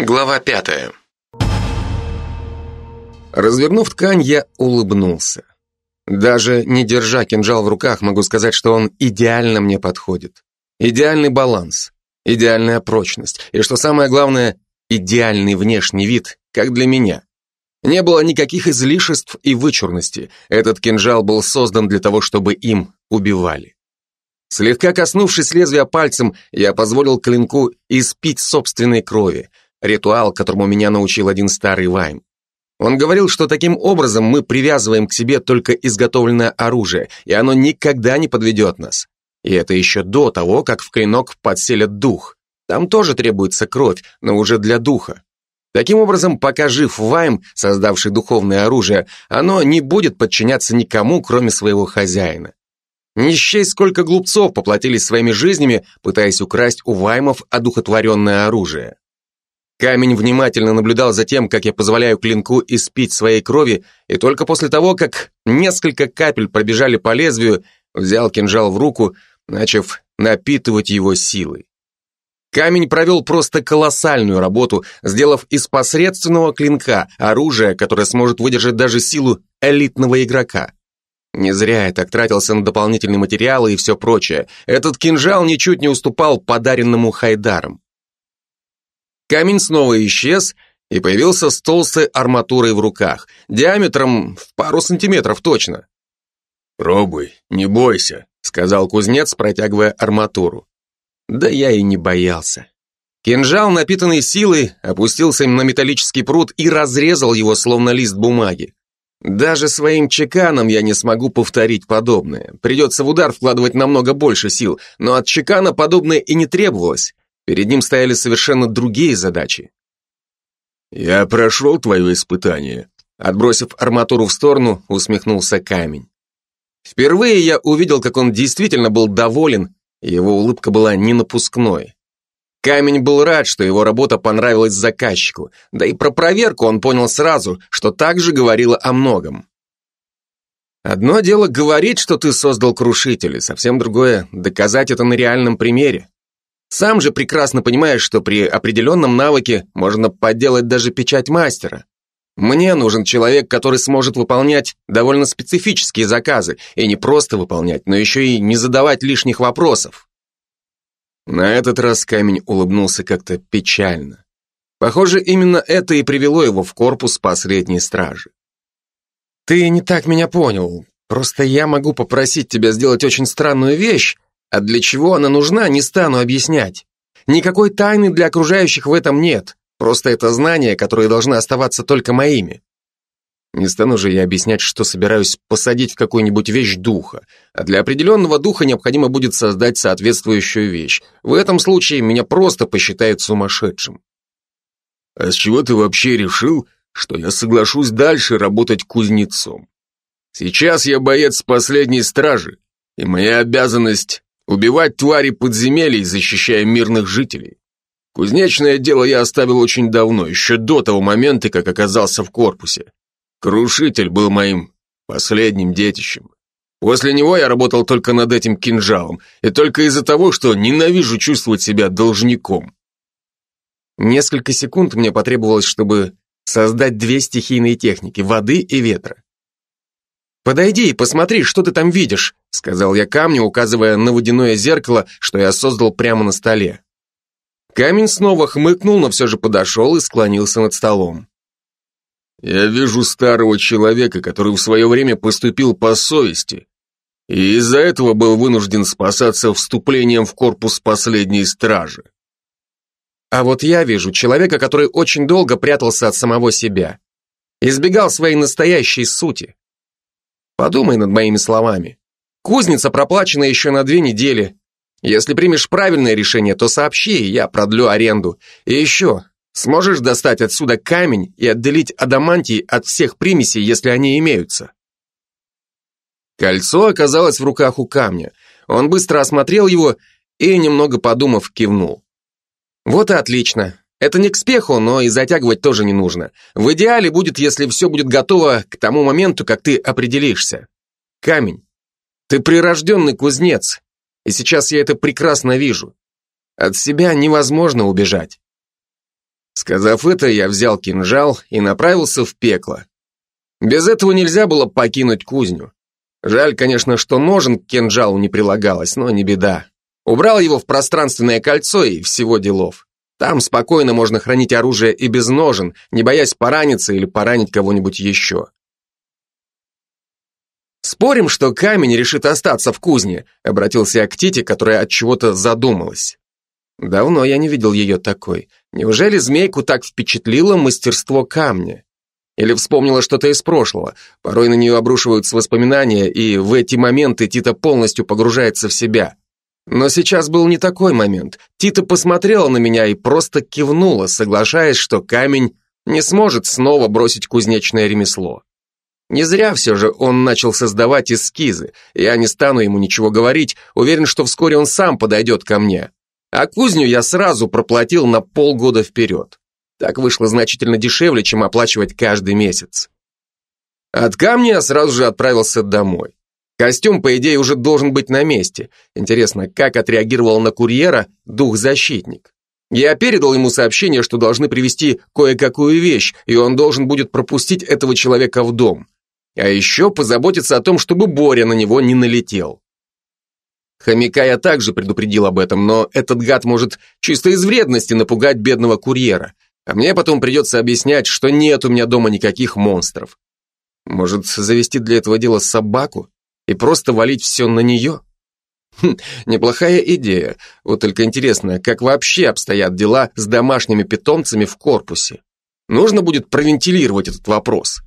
Глава пятая. Развернув ткань, я улыбнулся. Даже не держа кинжал в руках, могу сказать, что он идеально мне подходит. Идеальный баланс, идеальная прочность и, что самое главное, идеальный внешний вид, как для меня. Не было никаких излишеств и вычурности. Этот кинжал был создан для того, чтобы им убивали. Слегка коснувшись лезвия пальцем, я позволил клинку испить собственной крови, Ритуал, которому меня научил один старый Вайм. Он говорил, что таким образом мы привязываем к себе только изготовленное оружие, и оно никогда не подведет нас. И это еще до того, как в клинок подселят дух. Там тоже требуется кровь, но уже для духа. Таким образом, пока жив Вайм, создавший духовное оружие, оно не будет подчиняться никому, кроме своего хозяина. Не счесть, сколько глупцов поплатились своими жизнями, пытаясь украсть у Ваймов одухотворенное оружие. Камень внимательно наблюдал за тем, как я позволяю клинку испить своей крови, и только после того, как несколько капель пробежали по лезвию, взял кинжал в руку, начав напитывать его силой. Камень провел просто колоссальную работу, сделав из посредственного клинка оружие, которое сможет выдержать даже силу элитного игрока. Не зря я так тратился на дополнительные материалы и все прочее. Этот кинжал ничуть не уступал подаренному Хайдаром. Камень снова исчез, и появился с толстой арматурой в руках, диаметром в пару сантиметров точно. «Пробуй, не бойся», — сказал кузнец, протягивая арматуру. Да я и не боялся. Кинжал, напитанный силой, опустился им на металлический пруд и разрезал его, словно лист бумаги. Даже своим чеканом я не смогу повторить подобное. Придется в удар вкладывать намного больше сил, но от чекана подобное и не требовалось. Перед ним стояли совершенно другие задачи. «Я прошел твое испытание», Отбросив арматуру в сторону, усмехнулся камень. Впервые я увидел, как он действительно был доволен, и его улыбка была не напускной. Камень был рад, что его работа понравилась заказчику, да и про проверку он понял сразу, что также говорило о многом. Одно дело говорить, что ты создал крушители, совсем другое — доказать это на реальном примере. Сам же прекрасно понимаешь, что при определенном навыке можно подделать даже печать мастера. Мне нужен человек, который сможет выполнять довольно специфические заказы, и не просто выполнять, но еще и не задавать лишних вопросов. На этот раз камень улыбнулся как-то печально. Похоже, именно это и привело его в корпус последней стражи. «Ты не так меня понял. Просто я могу попросить тебя сделать очень странную вещь, а для чего она нужна, не стану объяснять. Никакой тайны для окружающих в этом нет. Просто это знания, которые должны оставаться только моими. Не стану же я объяснять, что собираюсь посадить в какую-нибудь вещь духа, а для определенного духа необходимо будет создать соответствующую вещь. В этом случае меня просто посчитают сумасшедшим. А с чего ты вообще решил, что я соглашусь дальше работать кузнецом? Сейчас я боец последней стражи, и моя обязанность Убивать твари подземелий, защищая мирных жителей. Кузнечное дело я оставил очень давно, еще до того момента, как оказался в корпусе. Крушитель был моим последним детищем. После него я работал только над этим кинжалом, и только из-за того, что ненавижу чувствовать себя должником. Несколько секунд мне потребовалось, чтобы создать две стихийные техники – воды и ветра. «Подойди и посмотри, что ты там видишь», сказал я камню, указывая на водяное зеркало, что я создал прямо на столе. Камень снова хмыкнул, но все же подошел и склонился над столом. «Я вижу старого человека, который в свое время поступил по совести, и из-за этого был вынужден спасаться вступлением в корпус последней стражи. А вот я вижу человека, который очень долго прятался от самого себя, избегал своей настоящей сути. Подумай над моими словами. Кузница проплачена еще на две недели. Если примешь правильное решение, то сообщи, я продлю аренду. И еще, сможешь достать отсюда камень и отделить адамантий от всех примесей, если они имеются. Кольцо оказалось в руках у камня. Он быстро осмотрел его и, немного подумав, кивнул. Вот и отлично. Это не к спеху, но и затягивать тоже не нужно. В идеале будет, если все будет готово к тому моменту, как ты определишься. Камень. Ты прирожденный кузнец, и сейчас я это прекрасно вижу. От себя невозможно убежать. Сказав это, я взял кинжал и направился в пекло. Без этого нельзя было покинуть кузню. Жаль, конечно, что ножен к кинжалу не прилагалось, но не беда. Убрал его в пространственное кольцо и всего делов. Там спокойно можно хранить оружие и без ножен, не боясь пораниться или поранить кого-нибудь еще. «Спорим, что камень решит остаться в кузне», обратился я к Тите, которая от чего-то задумалась. Давно я не видел ее такой. Неужели змейку так впечатлило мастерство камня? Или вспомнила что-то из прошлого. Порой на нее обрушиваются воспоминания, и в эти моменты Тита полностью погружается в себя. Но сейчас был не такой момент. Тита посмотрела на меня и просто кивнула, соглашаясь, что камень не сможет снова бросить кузнечное ремесло. Не зря все же он начал создавать эскизы. Я не стану ему ничего говорить, уверен, что вскоре он сам подойдет ко мне. А кузню я сразу проплатил на полгода вперед. Так вышло значительно дешевле, чем оплачивать каждый месяц. От камня я сразу же отправился домой. Костюм, по идее, уже должен быть на месте. Интересно, как отреагировал на курьера дух-защитник? Я передал ему сообщение, что должны привезти кое-какую вещь, и он должен будет пропустить этого человека в дом. А еще позаботиться о том, чтобы Боря на него не налетел. Хомяка я также предупредил об этом, но этот гад может чисто из вредности напугать бедного курьера. А мне потом придется объяснять, что нет у меня дома никаких монстров. Может, завести для этого дела собаку и просто валить все на нее? Хм, неплохая идея. Вот только интересно, как вообще обстоят дела с домашними питомцами в корпусе? Нужно будет провентилировать этот вопрос.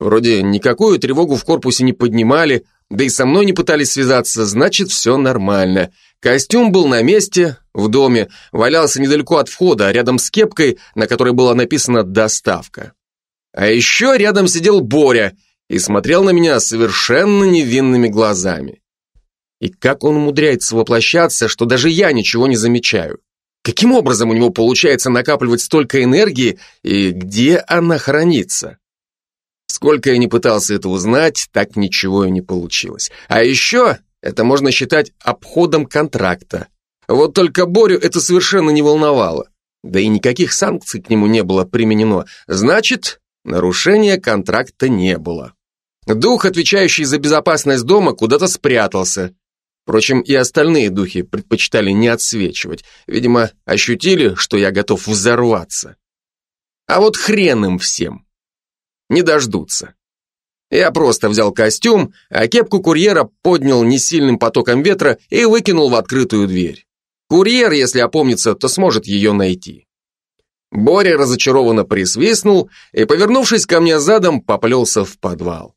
Вроде никакую тревогу в корпусе не поднимали, да и со мной не пытались связаться, значит, все нормально. Костюм был на месте, в доме, валялся недалеко от входа, рядом с кепкой, на которой была написана «Доставка». А еще рядом сидел Боря и смотрел на меня совершенно невинными глазами. И как он умудряется воплощаться, что даже я ничего не замечаю. Каким образом у него получается накапливать столько энергии и где она хранится? Сколько я не пытался это узнать, так ничего и не получилось. А еще это можно считать обходом контракта. Вот только Борю это совершенно не волновало. Да и никаких санкций к нему не было применено. Значит, нарушения контракта не было. Дух, отвечающий за безопасность дома, куда-то спрятался. Впрочем, и остальные духи предпочитали не отсвечивать. Видимо, ощутили, что я готов взорваться. А вот хрен им всем. Не дождутся. Я просто взял костюм, а кепку курьера поднял несильным потоком ветра и выкинул в открытую дверь. Курьер, если опомнится, то сможет ее найти. Боря разочарованно присвистнул и, повернувшись ко мне задом, поплелся в подвал.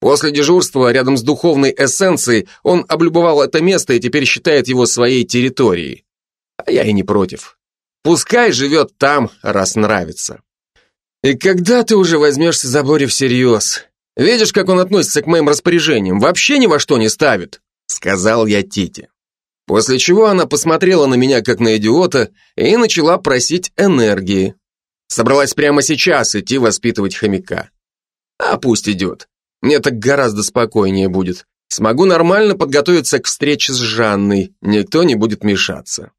После дежурства рядом с духовной эссенцией он облюбовал это место и теперь считает его своей территорией. А я и не против. Пускай живет там, раз нравится. И когда ты уже возьмешься за Борю всерьез? Видишь, как он относится к моим распоряжениям, вообще ни во что не ставит», сказал я Тите. После чего она посмотрела на меня как на идиота и начала просить энергии. Собралась прямо сейчас идти воспитывать хомяка. А пусть идет. Мне так гораздо спокойнее будет. Смогу нормально подготовиться к встрече с Жанной, никто не будет мешаться.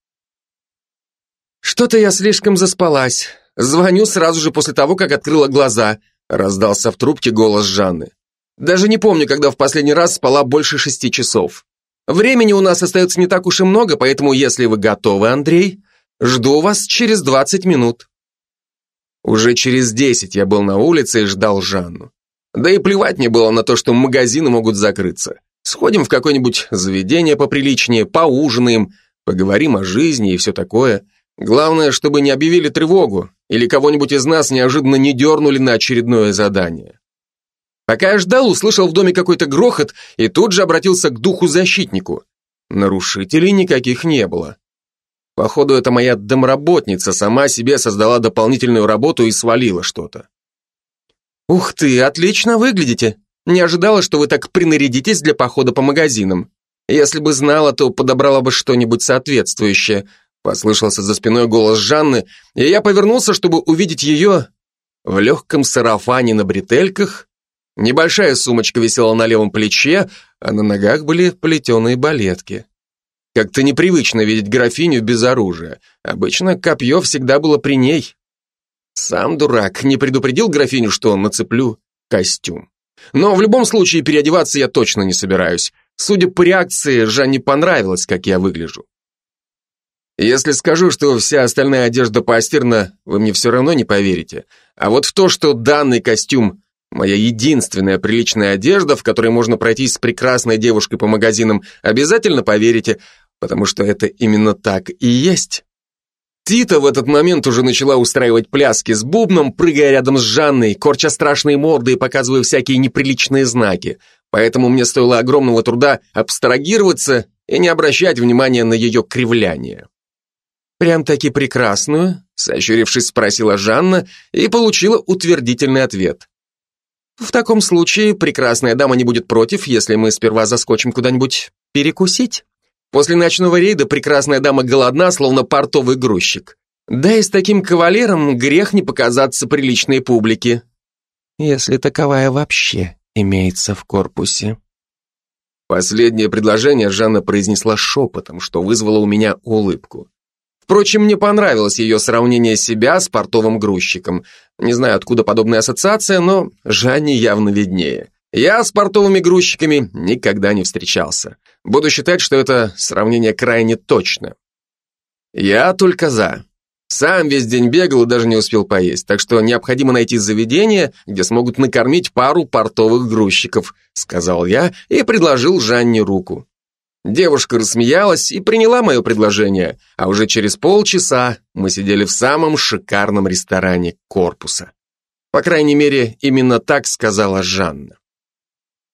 Что-то я слишком заспалась. Звоню сразу же после того, как открыла глаза, Раздался в трубке голос Жанны. Даже не помню, когда в последний раз спала больше шести часов. Времени у нас остается не так уж и много, поэтому если вы готовы, Андрей, жду вас через двадцать минут. Уже через десять я был на улице и ждал Жанну. Да и плевать мне было на то, что магазины могут закрыться. Сходим в какое-нибудь заведение поприличнее, поужинаем, поговорим о жизни и все такое. Главное, чтобы не объявили тревогу, или кого-нибудь из нас неожиданно не дернули на очередное задание. Пока я ждал, услышал в доме какой-то грохот и тут же обратился к духу-защитнику. Нарушителей никаких не было. Походу, это моя домработница сама себе создала дополнительную работу и свалила что-то. «Ух ты, отлично выглядите. Не ожидала, что вы так принарядитесь для похода по магазинам. Если бы знала, то подобрала бы что-нибудь соответствующее», Послышался за спиной голос Жанны, и я повернулся, чтобы увидеть ее в легком сарафане на бретельках. Небольшая сумочка висела на левом плече, а на ногах были плетеные балетки. Как-то непривычно видеть графиню без оружия. Обычно копье всегда было при ней. Сам дурак, не предупредил графиню, что нацеплю костюм. Но в любом случае переодеваться я точно не собираюсь. Судя по реакции, Жанне понравилось, как я выгляжу. Если скажу, что вся остальная одежда постирана, вы мне все равно не поверите. А вот в то, что данный костюм – моя единственная приличная одежда, в которой можно пройтись с прекрасной девушкой по магазинам, обязательно поверите, потому что это именно так и есть. Тита в этот момент уже начала устраивать пляски с бубном, прыгая рядом с Жанной, корча страшные морды и показывая всякие неприличные знаки. Поэтому мне стоило огромного труда абстрагироваться и не обращать внимания на ее кривляние. «Прям-таки прекрасную?» – сощурившись, спросила Жанна и получила утвердительный ответ. «В таком случае прекрасная дама не будет против, если мы сперва заскочим куда-нибудь перекусить?» После ночного рейда прекрасная дама голодна, словно портовый грузчик. Да и с таким кавалером грех не показаться приличной публике. Если таковая вообще имеется в корпусе. Последнее предложение Жанна произнесла шепотом, что вызвало у меня улыбку. Впрочем, мне понравилось ее сравнение себя с портовым грузчиком. Не знаю, откуда подобная ассоциация, но Жанне явно виднее. Я с портовыми грузчиками никогда не встречался. Буду считать, что это сравнение крайне точно. Я только за. Сам весь день бегал и даже не успел поесть, так что необходимо найти заведение, где смогут накормить пару портовых грузчиков, сказал я и предложил Жанне руку. Девушка рассмеялась и приняла мое предложение, а уже через полчаса мы сидели в самом шикарном ресторане корпуса. По крайней мере, именно так сказала Жанна.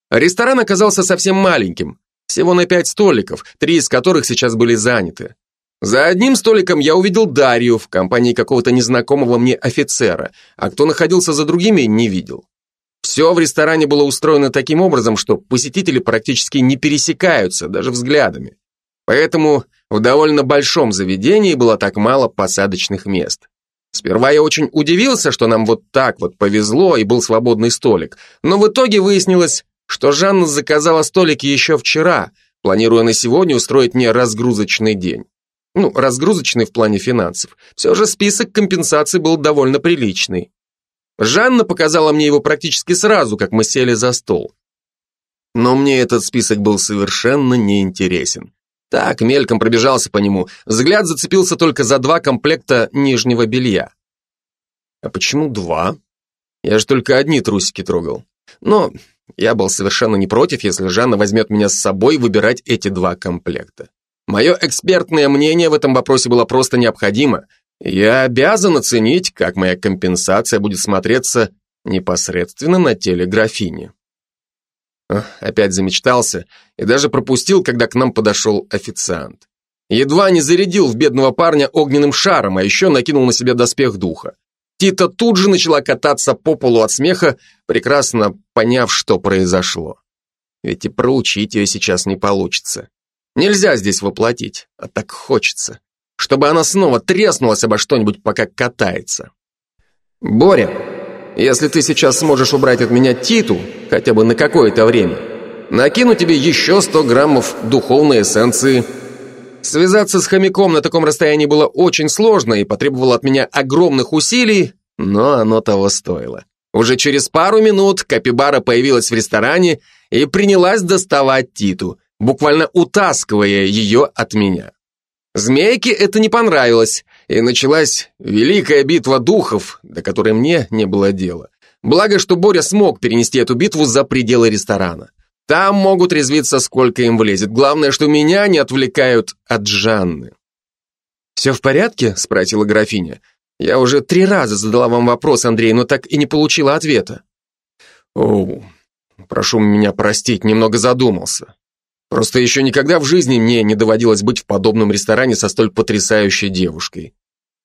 Ресторан оказался совсем маленьким, всего на пять столиков, три из которых сейчас были заняты. За одним столиком я увидел Дарью в компании какого-то незнакомого мне офицера, а кто находился за другими, не видел. Все в ресторане было устроено таким образом, что посетители практически не пересекаются, даже взглядами. Поэтому в довольно большом заведении было так мало посадочных мест. Сперва я очень удивился, что нам вот так вот повезло и был свободный столик, но в итоге выяснилось, что Жанна заказала столик еще вчера, планируя на сегодня устроить мне разгрузочный день. Ну, разгрузочный в плане финансов. Все же список компенсаций был довольно приличный. Жанна показала мне его практически сразу, как мы сели за стол. Но мне этот список был совершенно неинтересен. Так, мельком пробежался по нему, взгляд зацепился только за два комплекта нижнего белья. А почему два? Я же только одни трусики трогал. Но я был совершенно не против, если Жанна возьмет меня с собой выбирать эти два комплекта. Мое экспертное мнение в этом вопросе было просто необходимо. Я обязан оценить, как моя компенсация будет смотреться непосредственно на теле графини. Опять замечтался и даже пропустил, когда к нам подошел официант. Едва не зарядил в бедного парня огненным шаром, а еще накинул на себя доспех духа. Тита тут же начала кататься по полу от смеха, прекрасно поняв, что произошло. Ведь и проучить ее сейчас не получится. Нельзя здесь воплотить, а так хочется. Чтобы она снова треснулась обо что-нибудь, пока катается. Боря, если ты сейчас сможешь убрать от меня Титу, хотя бы на какое-то время, накину тебе еще 100 граммов духовной эссенции – Связаться с хомяком на таком расстоянии было очень сложно и потребовало от меня огромных усилий, но оно того стоило. Уже через пару минут Капибара появилась в ресторане и принялась доставать Титу, буквально утаскивая ее от меня. Змейке это не понравилось, и началась великая битва духов, до которой мне не было дела. Благо, что Боря смог перенести эту битву за пределы ресторана. Там могут резвиться сколько им влезет. Главное, что меня не отвлекают от Жанны. «Все в порядке?» – спросила графиня. «Я уже три раза задала вам вопрос, Андрей, но так и не получила ответа». «О, прошу меня простить, немного задумался. Просто еще никогда в жизни мне не доводилось быть в подобном ресторане со столь потрясающей девушкой.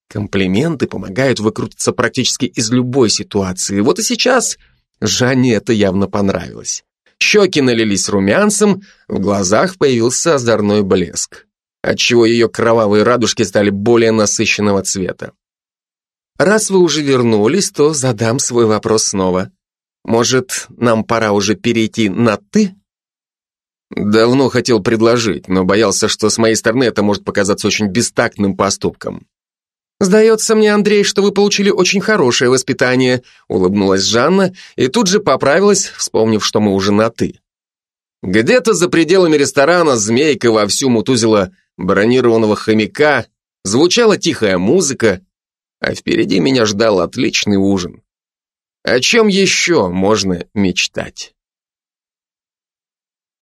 Комплименты помогают выкрутиться практически из любой ситуации. Вот и сейчас Жанне это явно понравилось. Щеки налились румянцем, в глазах появился озорной блеск, отчего ее кровавые радужки стали более насыщенного цвета. «Раз вы уже вернулись, то задам свой вопрос снова. Может, нам пора уже перейти на «ты»?» Давно хотел предложить, но боялся, что с моей стороны это может показаться очень бестактным поступком. «Сдается мне, Андрей, что вы получили очень хорошее воспитание», улыбнулась Жанна и тут же поправилась, вспомнив, что мы уже на «ты». Где-то за пределами ресторана змейка вовсю мутузила бронированного хомяка, звучала тихая музыка, а впереди меня ждал отличный ужин. О чем еще можно мечтать?